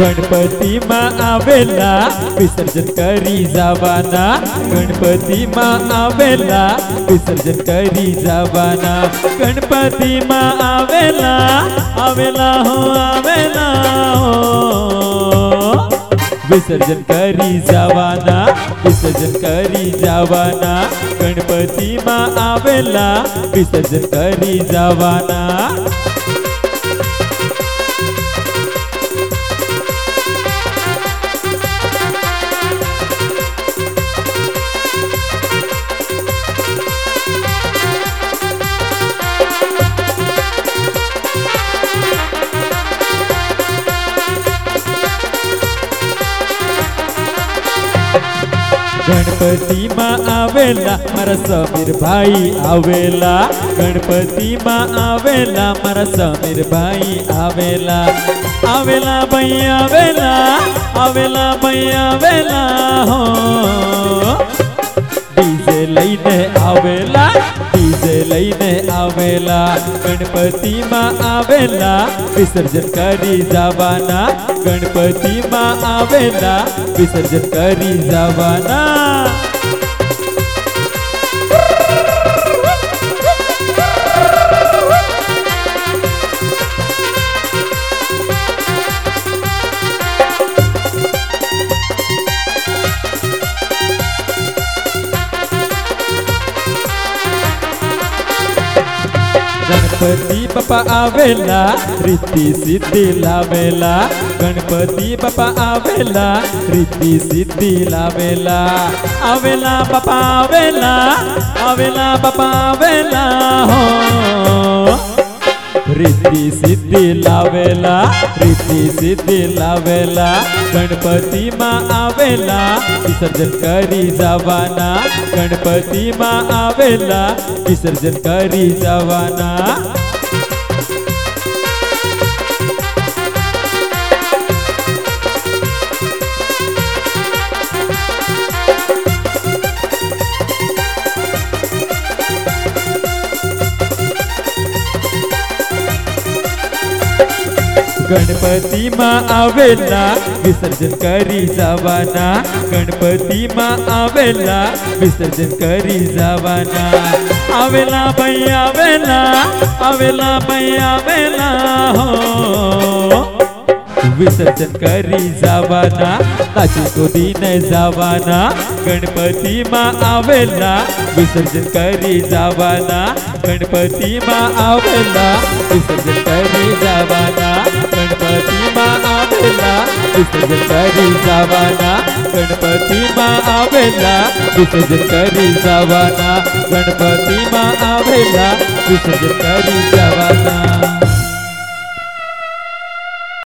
गणपति मेला आवेला, विसर्जन करी जावाना. गणपति मेला आवेला, विसर्जन करी जावाना. गणपति मेला आवेला आवेला हो आवेला हो. विसर्जन करी जावाना, विसर्जन करी जावाना. गणपति मेला आवेला, विसर्जन करी जावाना. જવાના ગણપતિમાં આવેલા મારા સમીર ભાઈ આવેલા ગણપતિમાં આવેલા મારા સમીર ભાઈ આવેલા આવેલા ભાઈ આવેલા આવેલા ભાઈ આવેલા હો ડીજે લઈને આવેલા ડીજે લઈને આવેલા ગણપતિમાં આવેલા વિસર્જન કરી જવાના ગણપતિમાં આવેલા વિસર્જન કરી જવાના गणपति बापा आवेला, रिद्धि सिद्धि लावेला। आवेला बापा आवेला आवेला बापा आवेला, हो। रिद्धि सिद्धि लावेला, रिद्धि सिद्धि लावेला। गणपति माँ आवेला, विसर्जन करी जावाना। गणपति माँ आवेला, विसर्जन करी जावाना। गणपती मा आवेला विसर्जन करी जावाना. गणपती मा आवेला विसर्जन करी जावाना. आवेला बाई आवेला आवेला बाई आवेला हो. विसर्जन करी जावाना ताची तो दिन जावाना गणपती मा आवेला. विसर्जन करी जावाना गणपती मा आवेला. विसर्जन करी जावाना गणपती मा आवेला. विसर्जन करी जावाना गणपती मा आवेला. विसर्जन करी जावाना गणपती मा आवेला. विसर्जन करी जावाना.